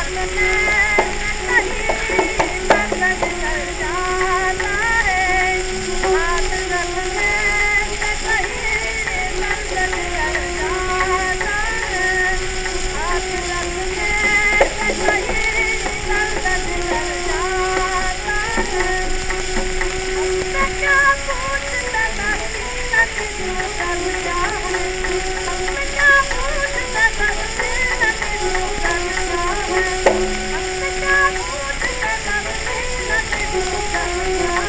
I'm لڳ